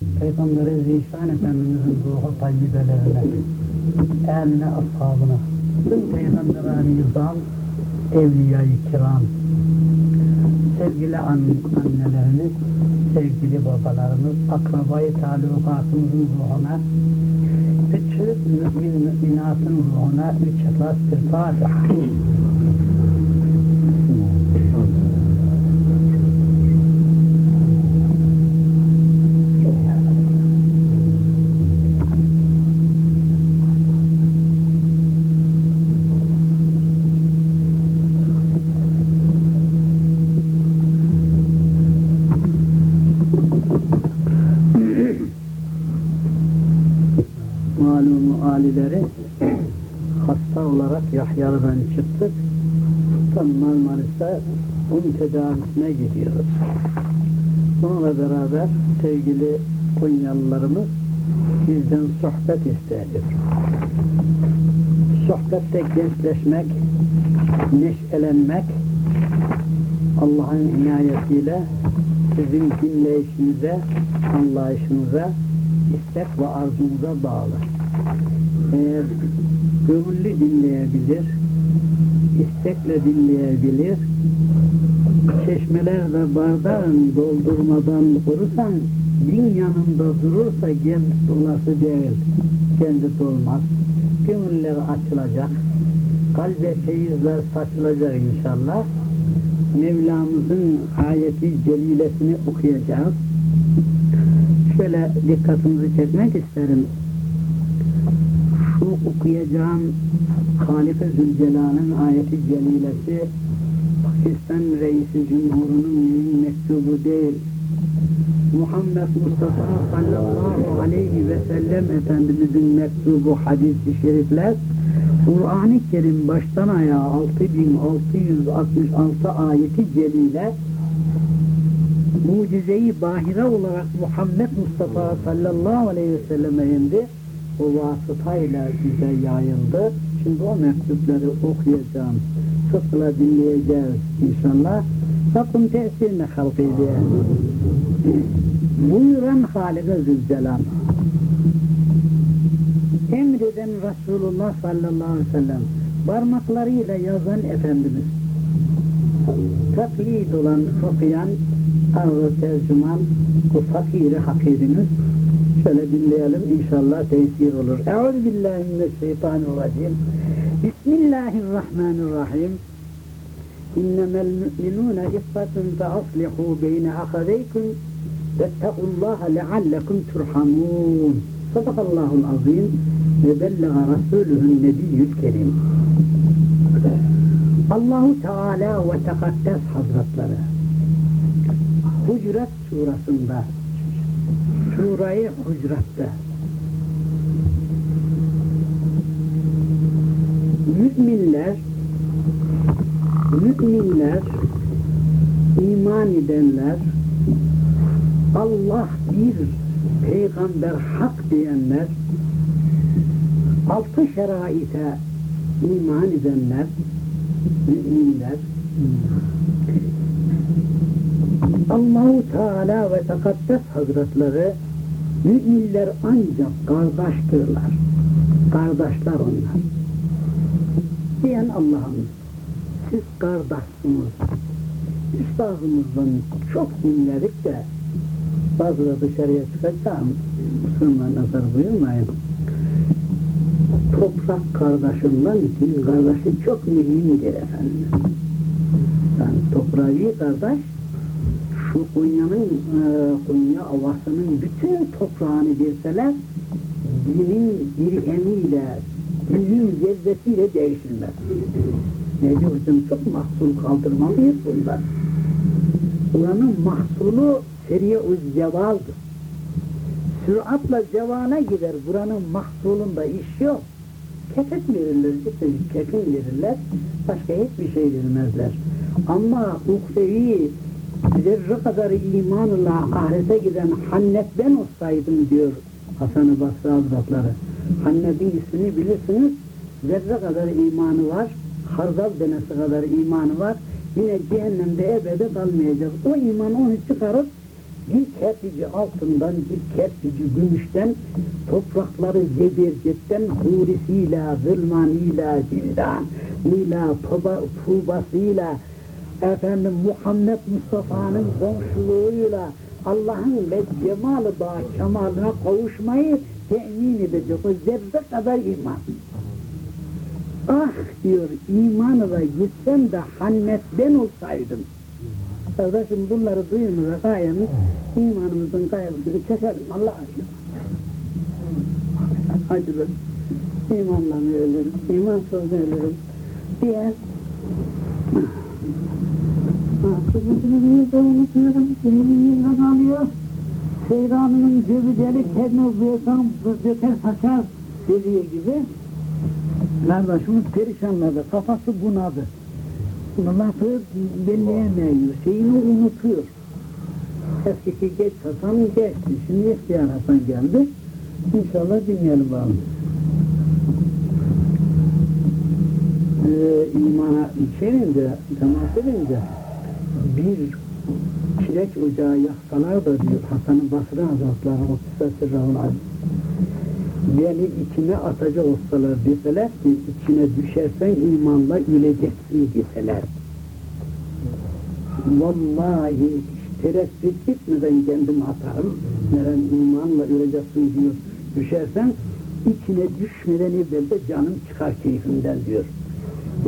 Peygamberi Zişan Efendimizin ruhu tayyibelerine, eline, ashabına, tüm peygamberani yüzan, evliya-i kiram, sevgili an annelerimiz, sevgili babalarımız, akrabayı talukatımızın ruhuna, bütün mümin müminatın ruhuna üç ihlas bir Fatiha. Olarak Yahyalı'dan çıktık. Tam Marmaris'te un tedavisine gidiyoruz. Bununla beraber sevgili Konyalılarımız bizden sohbet istedi. Sohbette gençleşmek, neşelenmek Allah'ın inayetiyle sizin dinleyişinize, anlayışınıza, istek ve arzumuza bağlı. Eğer gönüllü dinleyebilir, istekle dinleyebilir, çeşmeler ve bardağın doldurmadan korursan, din yanında durursa kendi dolası değil, kendi dolmaz. Gönüller açılacak, kalbe feyizler saçılacak inşallah. Mevlamızın ayeti celilesini okuyacağız. Şöyle dikkatinizi çekmek isterim. Okuyacağım Halife Zülcelal'ın ayeti celilesi Pakistan Reisi Cumhur'un mektubu değil. Muhammed Mustafa sallallahu aleyhi ve sellem Efendimizin mektubu hadis-i şerifler Kur'an-ı Kerim baştan ayağa 6666 ayeti celile mucizeyi bahire olarak Muhammed Mustafa sallallahu aleyhi ve selleme indi. O vasıtayla bize yayıldı. Şimdi o mektupları okuyacağım. Sıkla dinleyeceğiz inşallah. Rabbim tesirine halk eyle. Buyuran Halide Zülcelal. Emreden Resulullah sallallahu aleyhi ve sellem. Parmaklarıyla yazan Efendimiz. Taklid olan, okuyan, arzu tercüman, bu fakiri hakirimiz. Şöyle dinleyelim inşallah tesir olur. Euzubillahimineşşeytanirracim. Bismillahirrahmanirrahim. İnnemel mü'minûne iffetun fe aslihû beyne ahadeykum vettekullaha leallekum turhamûn. Sadakallahul azim ve bellega Resulühün nebiyyül kerim. Allahu Teala ve Tekaddes Hazretleri Hucurat surasında Surayı Hucurat'ta müminler müminler iman edenler Allah bir peygamber hak diyenler altı şeraite iman edenler müminler. Allahu Teala ve Tekaddes Hazretleri müminler ancak kardeştirler. Kardeşler onlar. Diyen Allah'ımız siz kardeşsiniz. Üstazımızdan çok dinledik de bazıları dışarıya çıkacağım. Kusuruma nazar buyurmayın. Toprak kardeşinden din kardeşi çok mühimdir efendim. Yani toprağı kardeş şu Konya'nın, e, Konya Ovası'nın bütün toprağını verseler dinin bir emiyle, dinin zerresiyle değişilmez. Mecburcum çok mahsul kaldırmalıyız bunlar. Buranın mahsulu seriye uz cevaldır. Süratla cevana gider, buranın mahsulunda iş yok. Kefet verirler, cidden kefin verirler, başka hiçbir şey vermezler. Ama ukrevi zerre kadar imanla ahirete giden Hannet'ten olsaydım diyor Hasan-ı Basri Hazretleri. Hannet'in ismini bilirsiniz, zerre kadar imanı var, hardal denesi kadar imanı var, yine cehennemde ebede kalmayacak. O iman onu çıkarıp bir kerpici altından, bir kerpici gümüşten, toprakları zebercetten, hurisiyle, zılmanıyla, cildanıyla, tuba, tubasıyla, efendim Muhammed Mustafa'nın komşuluğuyla, Allah'ın ve cemalı bağ kemalına kavuşmayı temin edecek o zerre kadar iman. Ah diyor imanına gitsem de hannetten olsaydım. Kardeşim bunları duyunca gayemiz imanımızın gayemizi keselim Allah aşkına. Ben imanla ölürüm, imansız ölürüm diye Seyranının cebi delik kendine uzayasan döker saçar dediği gibi Kardeşimiz perişanladı, kafası bunadı. Lafı belleyemiyor, şeyini unutuyor. Eskiki geç Hasan geçti, şimdi ihtiyar Hasan geldi. İnşallah dinleyelim bakalım. Ee, imana içerince, temas edince bir kireç ocağı yaksalar da diyor Hasan-ı Basri Hazretleri o kısası rahul beni içine atacak olsalar deseler ki içine düşersen imanla öleceksin deseler. Vallahi tereddüt etmeden kendim atarım. Neren imanla öleceksin diyor. Düşersen içine düşmeden evvel de canım çıkar keyfimden diyor.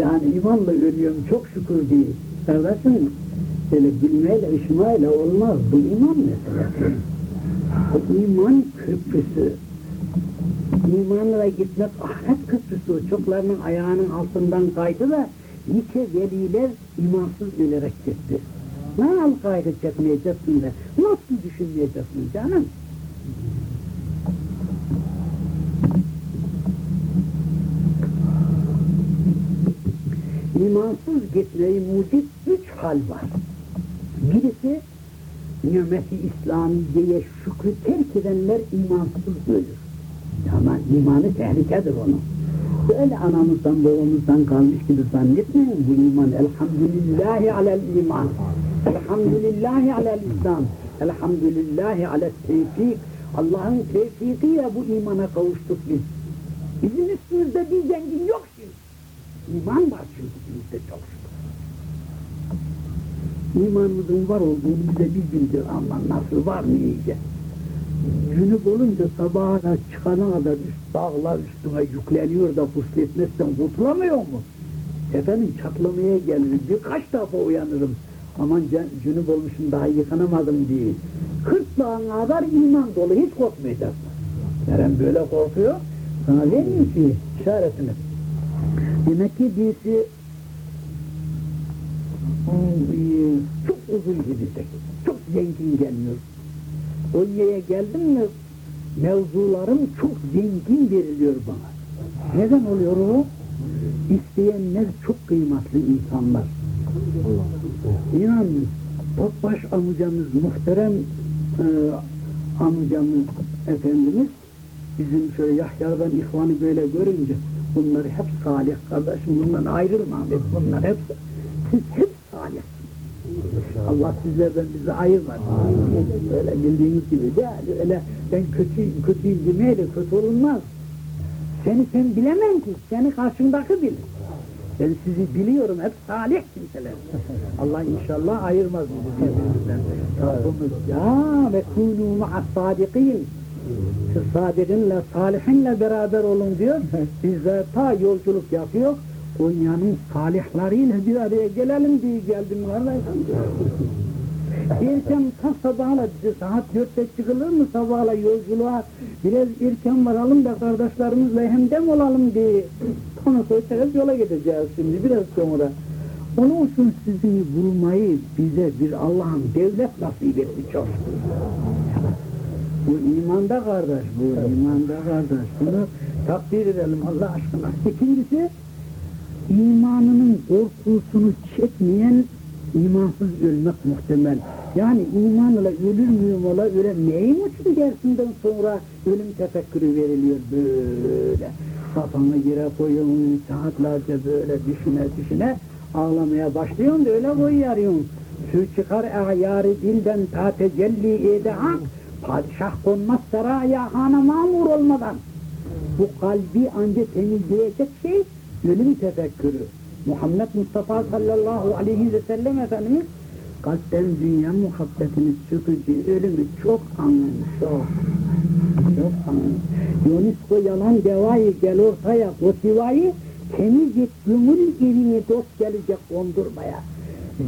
Yani imanla ölüyorum çok şükür değil. Kardeşim böyle bilmeyle, ışmayla olmaz. Bu iman meselesi. Bu iman köprüsü imanla gitmek ahiret köprüsü çoklarının ayağının altından kaydı da nice veliler imansız ölerek gitti. Nasıl gayrı çekmeyeceksin de, nasıl düşünmeyeceksin canım? İmansız gitmeyi mucit üç hal var. Birisi nimeti İslamiye'ye şükrü terk edenler imansız ölür. Ama imanı tehlikedir onun. Böyle anamızdan babamızdan kalmış gibi zannetmeyin bu iman. Elhamdülillahi alel iman. Elhamdülillahi alel İslam. Elhamdülillahi alel tevfik. Allah'ın tevfikiyle bu imana kavuştuk biz. Bizim üstümüzde bir zengin yok şimdi. İman var çünkü bizde çok şükür. İmanımızın var olduğunu bize bir bildir ama nasıl var mı iyice? Cünüp olunca sabaha çıkana kadar üst dağlar üstüne yükleniyor da pusletmezsen kurtulamıyor mu? Efendim çatlamaya gelirim, birkaç defa uyanırım. Aman cünüp olmuşum daha yıkanamadım diye. Kırtlağın kadar iman dolu, hiç korkmayacaksın. Neren böyle korkuyor? Sana vereyim ki işaretini. Demek ki birisi çok uzun gidecek, çok zengin geliyor. Konya'ya geldim mi mevzularım çok zengin veriliyor bana. Neden oluyor o? İsteyenler çok kıymetli insanlar. İnan Topbaş amcamız, muhterem e, amcamız efendimiz bizim şöyle Yahya'dan ihvanı böyle görünce bunlar hep salih kardeşim bundan ayrılma bunlar hep siz hep salih Allah sizlerden bizi ayırmasın. Öyle bildiğiniz gibi değil. Öyle ben kötü, kötüyüm demeyle kötü olunmaz. Seni sen bilemem ki. Seni karşındaki bilir. Ben sizi biliyorum. Hep salih kimseler. Allah inşallah ayırmaz bizi birbirimizden. Rabbimiz ya ve kûnû ma'as sadikin. Siz salihinle beraber olun diyor. Biz de ta yolculuk yapıyor. Konya'nın salihleriyle bir araya gelelim diye geldim kardeşim. erken ta sabahla saat dörtte çıkılır mı sabahla yolculuğa biraz erken varalım da kardeşlerimizle hemdem olalım diye sonra koyacağız yola gideceğiz şimdi biraz sonra. Onun için sizi bulmayı bize bir Allah'ın devlet nasip etti çok. Bu imanda kardeş, bu imanda kardeş. Bunu takdir edelim Allah aşkına. İkincisi, imanının korkusunu çekmeyen imansız ölmek muhtemel. Yani imanla ölür müyüm ola ölemeyeyim için dersinden sonra ölüm tefekkürü veriliyor böyle. Kafanı yere koyuyorsun, saatlerce böyle düşüne düşüne ağlamaya başlıyorsun da öyle koyuyorsun. Su çıkar ayarı dilden ta tecelli ede hak. Padişah konmaz saraya hana mamur olmadan. Bu kalbi ancak temizleyecek şey ölüm tefekkürü. Muhammed Mustafa sallallahu aleyhi ve sellem Efendimiz kalpten dünya muhabbetini sökücü ölümü çok anlamış, çok. Çok anlamış. Yunisko yalan devayı gel ortaya, o sivayı temiz et gümül evine dost gelecek kondurmaya.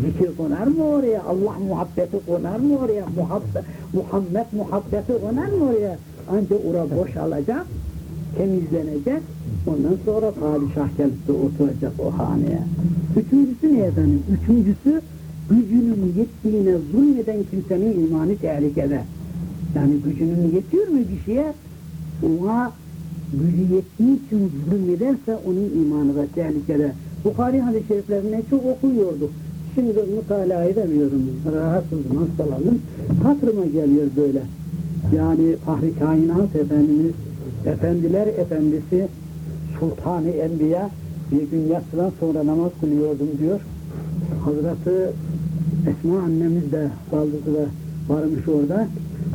Zikir konar mı oraya? Allah muhabbeti konar mı oraya? Muhabbet, Muhammed muhabbeti konar mı oraya? Ancak ora boşalacak, temizlenecek, ondan sonra padişah gelip de oturacak o haneye. Üçüncüsü ne efendim? Üçüncüsü gücünün yettiğine zulmeden kimsenin imanı tehlikede. Yani gücünün yetiyor mu bir şeye? Ona gücü yettiği için zulmederse onun imanı da tehlikede. Bukhari hadis-i şeriflerine çok okuyorduk. Şimdi mutala edemiyorum. Rahatsızım, hastalandım. Hatırıma geliyor böyle. Yani Fahri Kainat Efendimiz, Efendiler Efendisi, Sultan-ı Enbiya bir gün yatsıdan sonra namaz kılıyordum diyor. Hazreti Esma annemiz de baldızı varmış orada.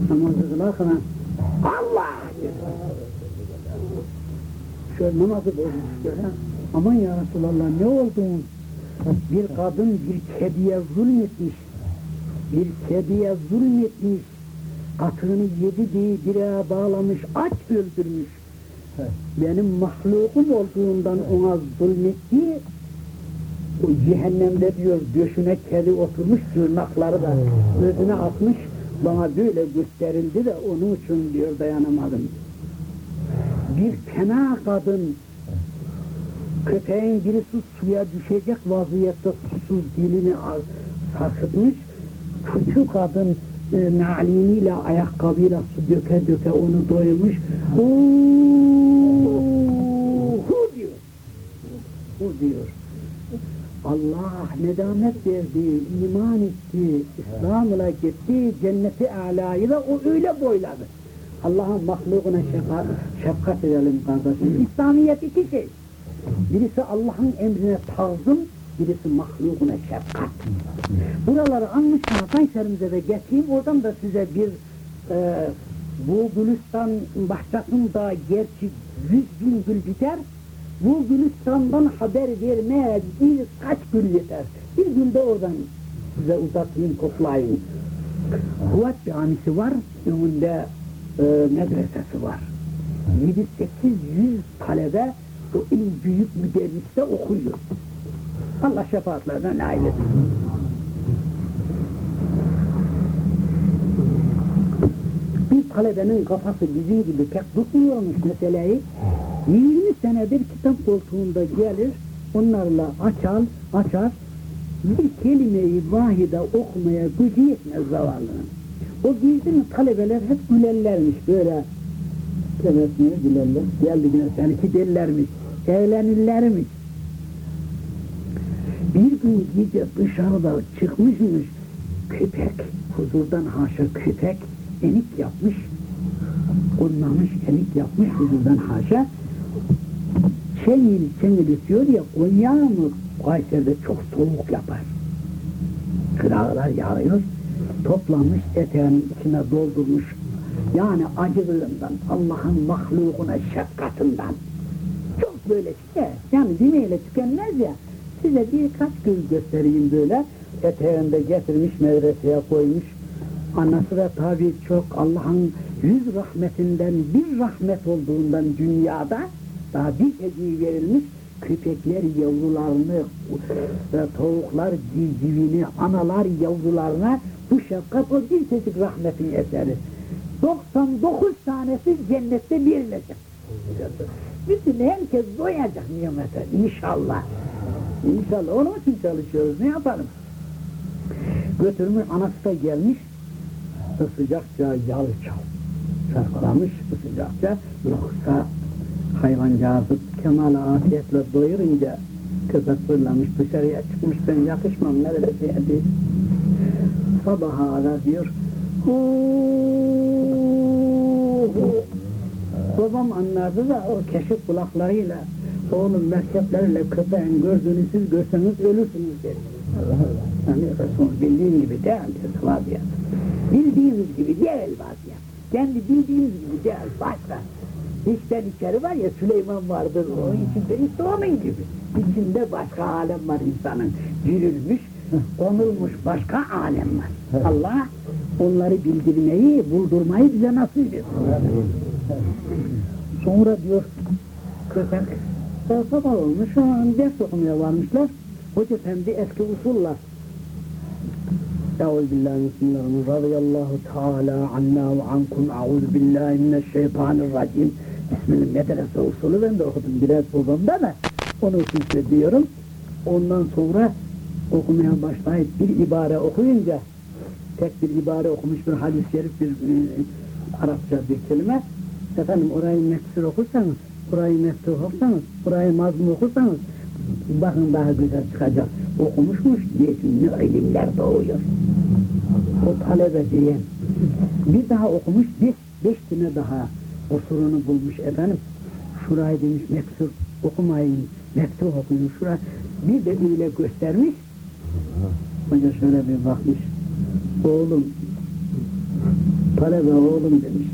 Namazı kılarken Allah diyor. Şöyle namazı bozmuş böyle. Aman ya Resulallah ne oldun? Bir kadın bir kediye zulmetmiş. Bir kediye zulmetmiş. Atığını yedi diye direğe bağlamış, aç öldürmüş. Benim mahlukum olduğundan ona zulmetti. O cehennemde diyor döşüne kedi oturmuş, tırnakları da özüne atmış. Bana böyle gösterildi de onun için diyor dayanamadım. Bir fena kadın köpeğin birisi suya düşecek vaziyette susuz dilini sarkıtmış. Küçük kadın e, naliniyle ayakkabıyla su döke döke onu doymuş. Hu diyor. Hu diyor. Allah nedamet verdi, iman etti, İslam'la gitti, cenneti alayı o öyle boyladı. Allah'ın mahlukuna şefkat, şefkat edelim kardeşim. İslamiyet iki şey. Birisi Allah'ın emrine tazım, birisi mahlukuna şefkat. Buraları anmışken Kayseri'mize de getireyim, oradan da size bir e, bu Gülistan bahçesinde gerçi yüz bin gül biter, bu Gülistan'dan haber vermeye bir kaç gün yeter. Bir günde oradan size uzatayım, koklayayım. Kuvat camisi var, önünde e, medresesi var. 7-800 talebe o en büyük müderriste okuyor. Allah şefaatlerden nail etsin. Bir talebenin kafası bizim gibi pek tutmuyormuş meseleyi. 20 senedir kitap koltuğunda gelir, onlarla açar, açar, bir kelimeyi vahide okumaya gücü yetmez zavallının. O girdi mi talebeler hep gülerlermiş böyle. Tebessümü gülerler, geldi yine seninki derlermiş, eğlenirlermiş. Bir gün gece dışarıda çıkmışmış, köpek, huzurdan haşa köpek, enik yapmış, konmamış, enik yapmış huzurdan haşa, çenil çenil istiyor ya Konya mı Kayseri'de çok soğuk yapar. Kırağlar yağıyor. Toplamış eteğinin içine doldurmuş. Yani acılığından, Allah'ın mahlukuna şefkatinden. Çok böyle şey. Yani demeyle tükenmez ya. Size birkaç gün göstereyim böyle. Eteğinde getirmiş medreseye koymuş. Anası da tabi çok Allah'ın yüz rahmetinden bir rahmet olduğundan dünyada daha bir hediye verilmiş köpekler yavrularını, e, tavuklar civcivini, analar yavrularına bu şefkat o bir çeşit rahmetin eseri. 99 tanesi cennette verilecek. Bütün herkes doyacak nimete inşallah. İnşallah onun için çalışıyoruz ne yapalım. Götürmüş anası da gelmiş sıcakça yal çal. Sarkalamış sıcakça yoksa hayvancağızı kemal afiyetle doyurunca köpek fırlamış dışarıya çıkmış ben yakışmam nerede diye sabaha ara diyor babam anladı da o keşif kulaklarıyla oğlum merkepleriyle köpeğin gördüğünü siz görseniz ölürsünüz dedi. Yani Resul bildiğin gibi değildir vaziyet. Bildiğiniz gibi değil vaziyet. Kendi bildiğiniz gibi değil, başka. İçten içeri var ya Süleyman vardır, o içinde işte onun gibi. İçinde başka alem var insanın. Girilmiş, konulmuş başka alem var. Allah onları bildirmeyi, buldurmayı bize nasip etsin. Sonra diyor, köpek Sabah olmuş, şu an ders okumaya varmışlar. Hoca efendi eski usulla Euzu billahi bismillahirrahmanirrahim. Radiyallahu teala anna ve ankum. Euzu billahi mineşşeytanirracim. Bismillah medrese usulü ben de okudum biraz babamda da onu için diyorum. Ondan sonra okumaya başlayıp bir ibare okuyunca tek bir ibare okumuş bir hadis-i şerif bir e, Arapça bir kelime efendim orayı meksir okursanız burayı meksir okursanız burayı mazlum okursanız bakın daha güzel çıkacak. Okumuşmuş yetimli ilimler doğuyor. O talebe diyen bir daha okumuş beş, beş tane daha osurunu bulmuş efendim. Şurayı demiş meksur okumayın mektub okuyun şurayı bir de öyle göstermiş. Hoca şöyle bir bakmış. Oğlum talebe oğlum demiş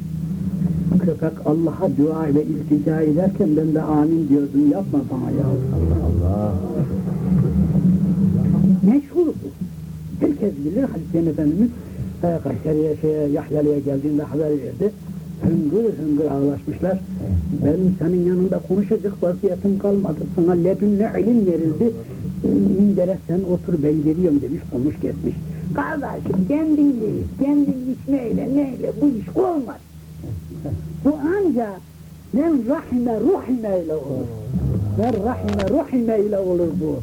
köpek Allah'a dua ile iltica ederken ben de amin diyordum. Yapma bana ya. Allah Allah. Meşhur bu. Herkes bilir. Halise'nin Efendimiz e, Kayseri'ye şeye, Yahyalı'ya geldiğinde haber verdi. Hıngır hıngır ağlaşmışlar. Benim senin yanında konuşacak vaziyetim kalmadı. Sana ledünle ilim verildi. Mindere sen otur ben geliyorum demiş konuş kesmiş kardeşim kendin değil kendin içmeyle neyle bu iş olmaz bu ancak men rahime ruhime ile olur. Men rahime ruhime ile olur bu.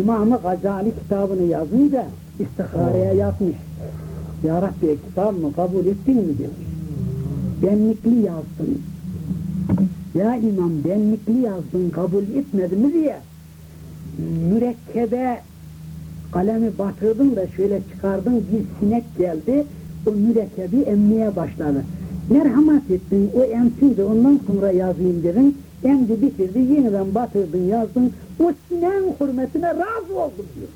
İmam-ı Gazali kitabını yazınca istihareye yapmış Ya Rabbi kitabımı kabul ettin mi demiş. Benlikli yazdın. Ya imam benlikli yazdın kabul etmedi mi diye. Mürekkebe kalemi batırdın da şöyle çıkardın bir sinek geldi o mürekkebi emmeye başladı merhamet ettin o emsin de ondan sonra yazayım dedin emdi bitirdi yeniden batırdın yazdın o sineğin hürmetine razı oldum diyor.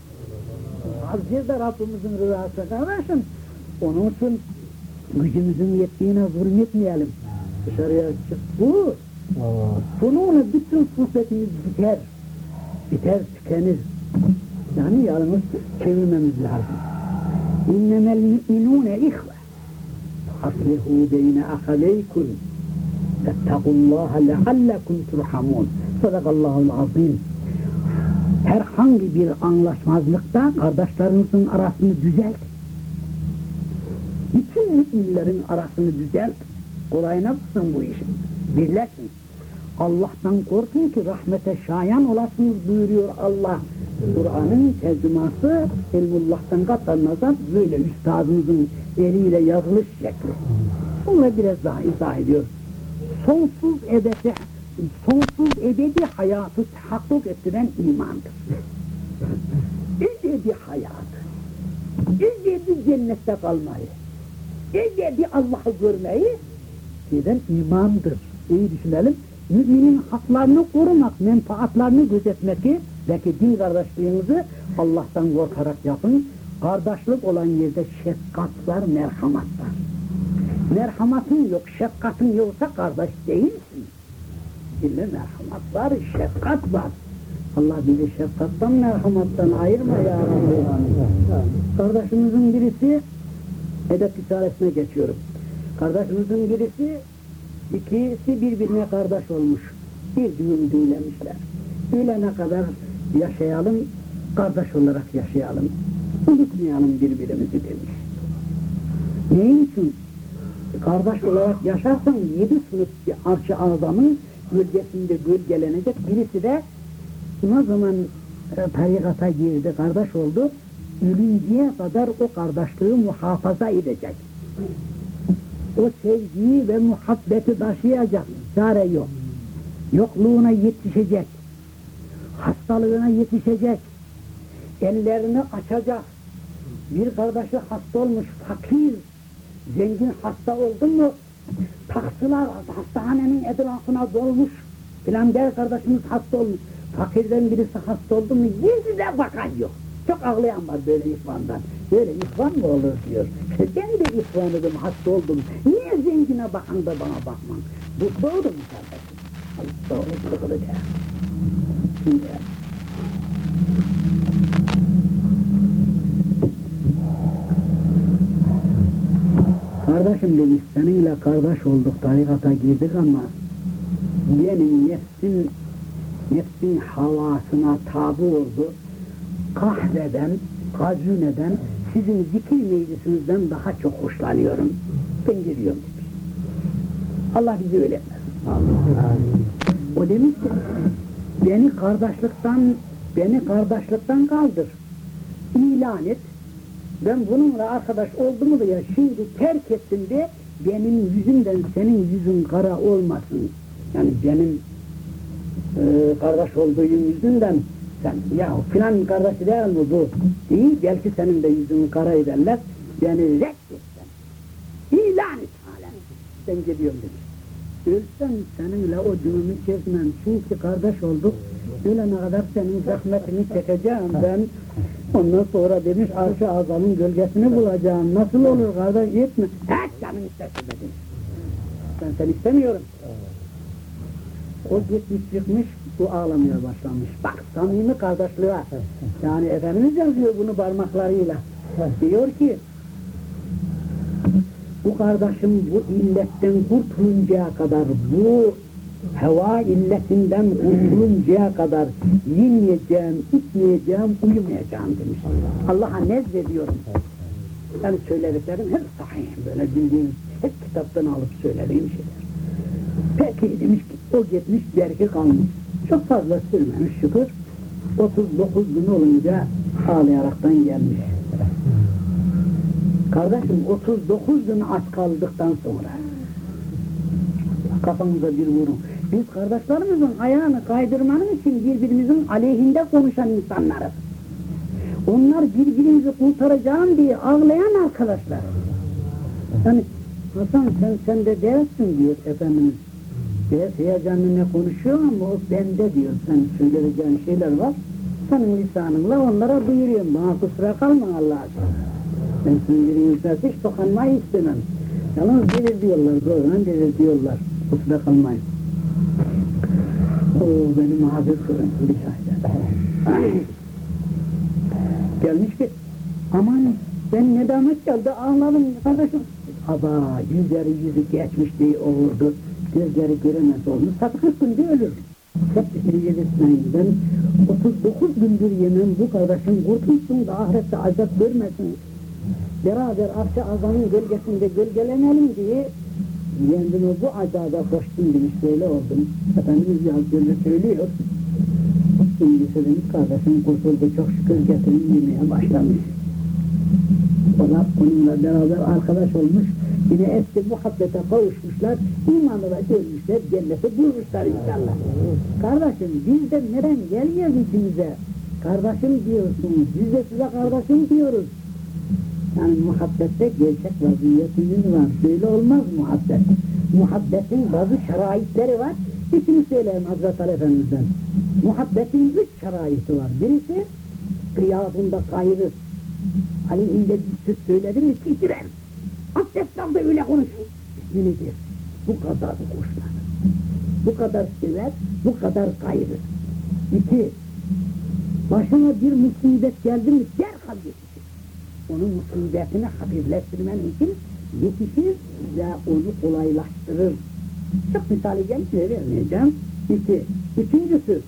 Az da Rabbimizin rızası kardeşim. Onun için gücümüzün yettiğine zulmetmeyelim. Dışarıya çık. Bu bununla bütün sohbetimiz biter. Biter tükenir. Yani yalnız çevirmemiz lazım. İnnemel mü'minûne ihve aslihu beyne ahaleykum ettequllaha leallekum turhamun sadakallahul azim herhangi bir anlaşmazlıkta kardeşlerinizin arasını düzelt. Bütün müminlerin arasını düzelt. Kolayına mısın bu işin birleşin. Allah'tan korkun ki rahmete şayan olasınız buyuruyor Allah. Kur'an'ın tercüması ilmullah'tan katlanmazdan böyle üstadımızın eliyle yazılış şekli. Sonra biraz daha izah ediyor sonsuz ebedi sonsuz ebedi hayatı tahakkuk ettiren imandır. Ebedi hayatı ebedi cennette kalmayı ebedi Allah'ı görmeyi eden imandır. İyi düşünelim. Müminin haklarını korumak, menfaatlarını gözetmek belki din kardeşliğinizi Allah'tan korkarak yapın. Kardeşlik olan yerde şefkat var, merhamet var. Merhamatın yok, şefkatin yoksa kardeş değilsin. İlle merhamet var, şefkat var. Allah bizi şefkattan, merhamattan ayırma ya Rabbi. Kardeşimizin birisi, edep risalesine geçiyorum. Kardeşimizin birisi İkisi birbirine kardeş olmuş. Bir düğün düğlemişler. Düğlene kadar yaşayalım, kardeş olarak yaşayalım. Unutmayalım birbirimizi demiş. Neyin için? Kardeş olarak yaşarsan yedi sınıf bir arşı adamın gölgesinde gölgelenecek. Birisi de ne zaman e, tarikata girdi, kardeş oldu, ölünceye kadar o kardeşliği muhafaza edecek o sevgiyi ve muhabbeti taşıyacak. Çare yok. Yokluğuna yetişecek. Hastalığına yetişecek. Ellerini açacak. Bir kardeşi hasta olmuş, fakir, zengin hasta oldu mu, taksiler hastahanenin etrafına dolmuş. Filan der kardeşimiz hasta olmuş. Fakirden birisi hasta oldu mu, yüzüne bakan yok. Çok ağlayan var böyle ihvandan. Böyle ihvan mı olur diyor. Ben de ihvanıdım, hasta oldum. Niye zengine bakan da bana bakman? Bu doğru mu kardeşim? Doğru, doğru. Şimdi, Kardeşim demiş, seninle kardeş olduk, tarikata girdik ama benim nefsim, nefsin havasına tabi oldu. Kahveden, gazüneden, sizin zikir meclisinizden daha çok hoşlanıyorum. Ben giriyorum demiş. Allah bizi öyle etmez. O demiş ki, beni kardeşlikten, beni kardeşlikten kaldır. İlan et, ben bununla arkadaş oldumu da ya şimdi terk ettim de benim yüzümden senin yüzün kara olmasın. Yani benim e, kardeş olduğum yüzünden sen ya filan kardeşi değil mi bu? Değil belki senin de yüzün kara ederler. Beni reddetten. İlan et halen. Ben gidiyorum demiş. Ölsem seninle o düğümü çekmem. Çünkü kardeş olduk. Ölene kadar senin zahmetini çekeceğim ben. Ondan sonra demiş arşı gölgesini bulacağım. Nasıl olur kardeş yetme. Hiç canım istersin. Ben seni istemiyorum. O gitmiş çıkmış bu ağlamaya başlamış. Bak samimi kardeşliğe. Yani Efendimiz yazıyor bunu parmaklarıyla. Diyor ki bu kardeşim bu illetten kurtuluncaya kadar bu heva illetinden kurtuluncaya kadar yemeyeceğim, içmeyeceğim, uyumayacağım demiş. Allah'a nezlediyorum. Yani söylediklerim hep sahih, böyle bildiğiniz, hep kitaptan alıp söylediğim şeyler. Peki demiş ki, o gitmiş, gerki kalmış. Çok fazla sürmemiş şükür. 39 gün olunca ağlayaraktan gelmiş. Kardeşim 39 gün aç kaldıktan sonra kafanıza bir vurun. Biz kardeşlerimizin ayağını kaydırmanın için birbirimizin aleyhinde konuşan insanlarız. Onlar birbirimizi kurtaracağım diye ağlayan arkadaşlar. Yani Hasan sen sende değilsin diyor Efendimiz. Biraz heyecanlı ne konuşuyor ama o bende diyor. Sen söyleyeceğin şeyler var. Senin lisanınla onlara duyuruyorum. Bana kusura kalma Allah aşkına. Ben sizin birinizden hiç dokunmayı istemem. Yalnız gelir diyorlar, doğrudan gelir diyorlar. Kusura kalmayın. Oo, beni mazur kılın, bir. Gelmiş ki, aman ben nedamet geldi, ağladım kardeşim. Aba, yüzleri yüzü geçmiş diye olurdu. Gözleri göremez olmuş, satı günde ölür. Hepsini yedirtmeyin. Ben 39 gündür yemem bu kardeşim kurtulsun da ahirette azap görmesin beraber arşa azamın gölgesinde gölgelenelim diye kendime bu azaba koştum demiş böyle oldum. Efendimiz Hazretleri söylüyor. Şimdi demiş kardeşim kurtuldu çok şükür getirin yemeye başlamış. O da onunla beraber arkadaş olmuş. Yine eski muhabbete kavuşmuşlar. İmanla ölmüşler. Cennete bulmuşlar inşallah. Kardeşim biz de neren geliyor içimize? Kardeşim diyorsunuz. Biz de size kardeşim diyoruz. Yani muhabbette gerçek vaziyetiniz var. Böyle olmaz muhabbet. Muhabbetin bazı şeraitleri var. İkini söyleyeyim Hazreti Ali Efendimiz'den. Muhabbetin üç şeraiti var. Birisi kıyafında gayrı. Aleyhinde bir söz söyledi mi titrer. Abdest aldı öyle konuşur. İsminidir. Bu kadar hoşlanır. Bu kadar sever, bu kadar gayrı. İki, başına bir musibet geldi mi yetişir onun musibetini hafifleştirmen için yetişir ve onu kolaylaştırır. Çok misali gençlere vermeyeceğim. İki, üçüncüsü,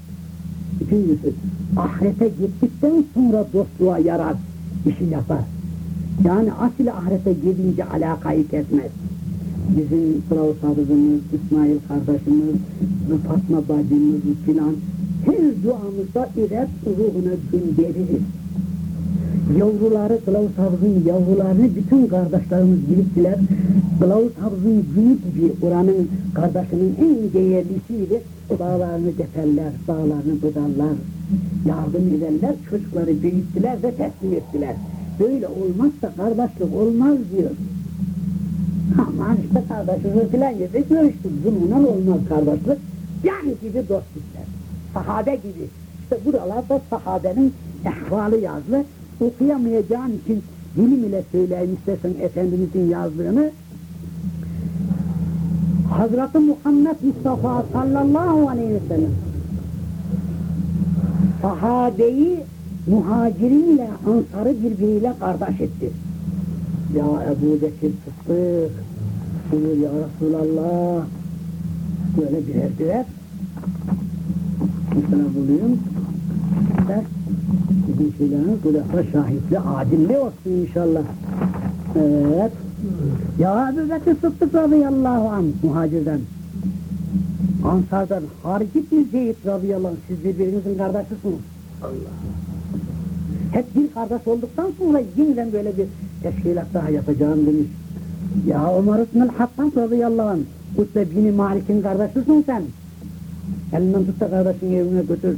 üçüncüsü, ahirete gittikten sonra dostluğa yarar, işi yapar. Yani asil ahirete gidince alakayı kesmez. Bizim Sırav Sadık'ımız, İsmail kardeşimiz, Fatma bacımız filan her duamızda iret ruhuna göndeririz yavruları Kılavuz Havuz'un yavrularını bütün kardeşlerimiz biliptiler. Kılavuz Havuz'un günü gibi oranın kardeşinin en değerlisiydi. Bağlarını deferler, bağlarını budarlar, yardım ederler, çocukları büyüttüler ve teslim ettiler. Böyle olmazsa kardeşlik olmaz diyor. Aman işte kardeşimiz filan yerde görüştük. Bununla olmaz kardeşlik. Yani gibi dost ister. Sahabe gibi. İşte buralarda sahabenin ehvalı yazdı. Okuyamayacağın için dilim ile söyleyeyim istersen Efendimizin yazdığını. Hazreti Muhammed Mustafa sallallahu aleyhi ve sellem sahabeyi muhacirinle ansarı birbiriyle kardeş etti. Ya Ebu Bekir Sıddık, buyur ya Resulallah, böyle birer birer sana bulayım. Bizim bu defa şahitli, adilli olsun inşallah. Evet. Ya Ebu Bekir Sıddık radıyallahu anh muhacirden. Ansardan Harik İbni Zeyd radıyallahu anh siz birbirinizin kardeşisiniz. Allah. Hep bir kardeş olduktan sonra yeniden böyle bir teşkilat daha yapacağım demiş. Ya Ömer İbni Hattab radıyallahu anh Kutbe bini Malik'in kardeşisin sen. Elinden tut da kardeşin evine götür.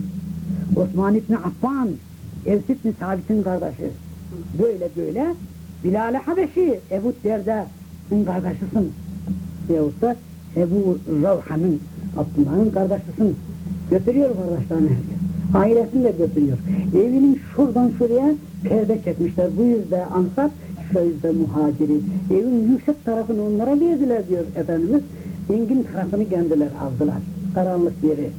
Osman İbni Affan, Evs İbni Sabit'in kardeşi. Böyle böyle Bilal-i Habeşi, Ebu Derda'nın kardeşisin. Yahut da Ebu Ravha'nın, Abdullah'ın kardeşisin. Götürüyor kardeşlerini Ailesini de götürüyor. Evinin şuradan şuraya perde çekmişler. Bu yüzden ansar, şu yüzden muhaciri. Evin yüksek tarafını onlara verdiler diyor Efendimiz. Engin tarafını kendiler aldılar. Karanlık yeri.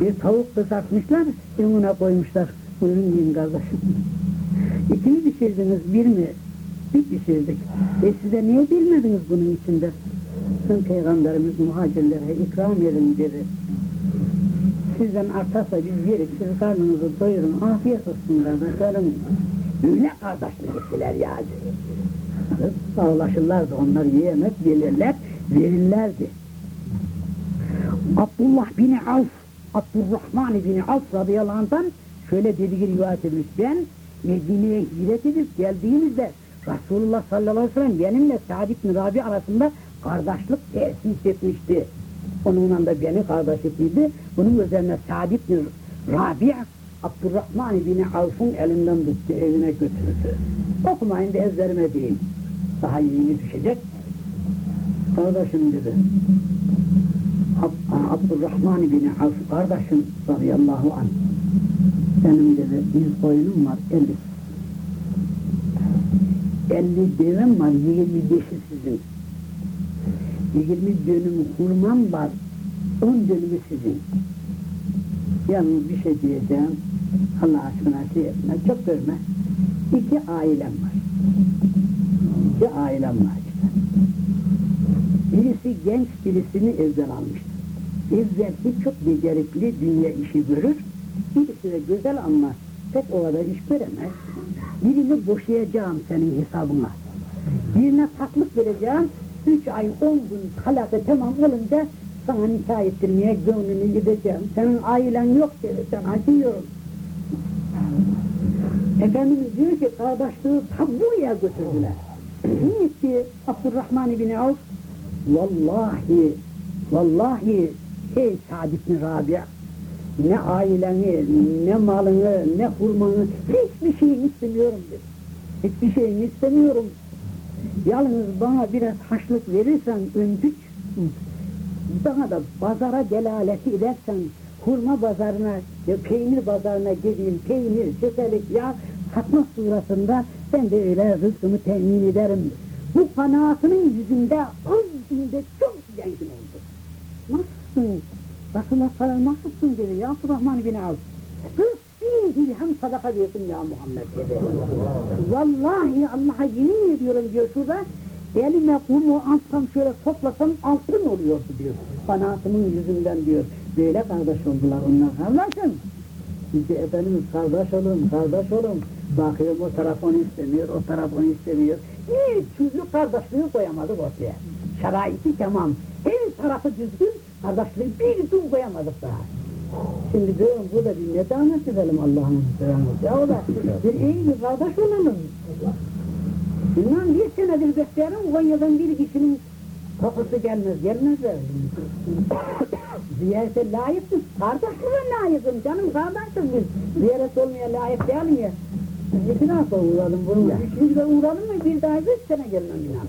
Bir tavuk kızartmışlar, önüne koymuşlar. Buyurun yiyin kardeşim. İki mi pişirdiniz, bir mi? Bir pişirdik. E size niye bilmediniz bunun içinde? Sen Peygamberimiz muhacirlere ikram edin dedi. Sizden artarsa biz yeriz, siz karnınızı doyurun, afiyet olsun kardeşlerim. Öyle kardeşlik ettiler yani. Sağlaşırlardı, onlar yiyemez, gelirler, verirlerdi. Abdullah bin Avf, Abdurrahman bin Avf radıyallahu anh'tan şöyle dediği rivayet edilmiş. Ben Medine'ye hicret edip geldiğimizde Resulullah sallallahu aleyhi ve sellem benimle Sa'd ibn Rabi arasında kardeşlik tesis etmişti. Onunla da beni kardeş ettiydi. Bunun üzerine Sa'd ibn Rabi Abdurrahman bin Avf'ın elinden tuttu, evine götürdü. Okumayın da ezberime değil. Daha yeni düşecek. Kardeşim dedi. Ab Abdurrahman bin Avf kardeşim radıyallahu anh. Benim dedi bir koyunum var elli. Elli devem var, yirmi beşi sizin. Yirmi dönüm hurmam var, on dönümü sizin. Yalnız bir şey diyeceğim, Allah aşkına şey etme, çok görme. İki ailem var. İki ailem var işte. Birisi genç, birisini evden almıştır. Evvelki çok becerikli, dünya işi görür. Birisi de güzel ama pek o kadar iş göremez. Birini boşayacağım senin hesabına. Birine saklık vereceğim, üç ay, on gün halakı tamam olunca sana nikah ettirmeye gönlünü gideceğim. Senin ailen yok dedi, sen acıyorum. Efendimiz diyor ki kardeşliği tam buraya götürdüler. Ne etti Abdurrahman bin Avf? Vallahi, vallahi ey Sa'd ibn Rabia, ne aileni, ne malını, ne hurmanı, hiçbir şeyini istemiyorum dedi. Hiçbir şeyini istemiyorum. Yalnız bana biraz haşlık verirsen öncük, bana da pazara delaleti edersen, hurma pazarına, peynir pazarına gideyim, peynir, şekerlik, yağ satma surasında ben de öyle rızkımı temin ederim. Bu kanaatının yüzünde az günde çok zengin oldu. Nasılsın? Resulullah sallallahu nasılsın dedi ya Abdurrahman bin Avf. Bin dirhem sadaka verdim ya Muhammed dedi. Vallahi Allah'a yemin ediyorum diyor şurada. Elime kumu alsam şöyle toplasam altın oluyordu diyor. Kanaatımın yüzünden diyor. Böyle kardeş oldular onlar kardeşim. Biz de Efendimiz kardeş olun, kardeş olun. Bakıyorum o taraf onu istemiyor, o taraf onu istemiyor. Hiç çocuk kardeşliği koyamadık ortaya. Şeraiti tamam. Her tarafı düzgün, kardeşliği bir gün koyamadık daha. Şimdi diyorum bu da bir nedamet edelim Allah'ın selamı. Ya o da bir iyi bir kardeş olalım. Bilmem bir senedir beklerim Konya'dan bir kişinin kapısı gelmez, gelmezler. Ziyarete layıksız, kardeşliğe layıkım canım kardeşim biz. Ziyaret olmaya layık değilim ya. İki nasıl uğradım bunu? Üçüncü de uğradım mı bir daha üç sene gelmem inan.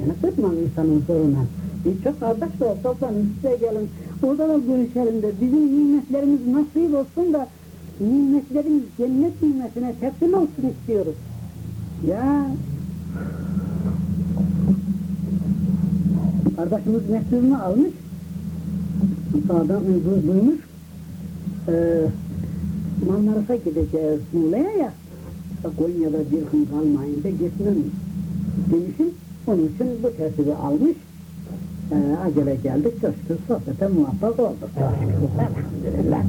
Yani sıkmam insanın soruna. Biz çok kardeş de toplanın size gelin. Orada da görüşelim de. Bizim nimetlerimiz nasip olsun da nimetlerin cennet nimetine teslim olsun istiyoruz. Ya. Kardeşimiz mektubunu almış, du- duymuş, ee, Marmaris'e gideceğiz Muğla'ya ya, Konya'da bir gün kalmayınca gitmem demişim, onun için bu tertibi almış, ee, acele geldik, coştuk, sohbete muvaffak olduk. Şükür, elhamdülillah.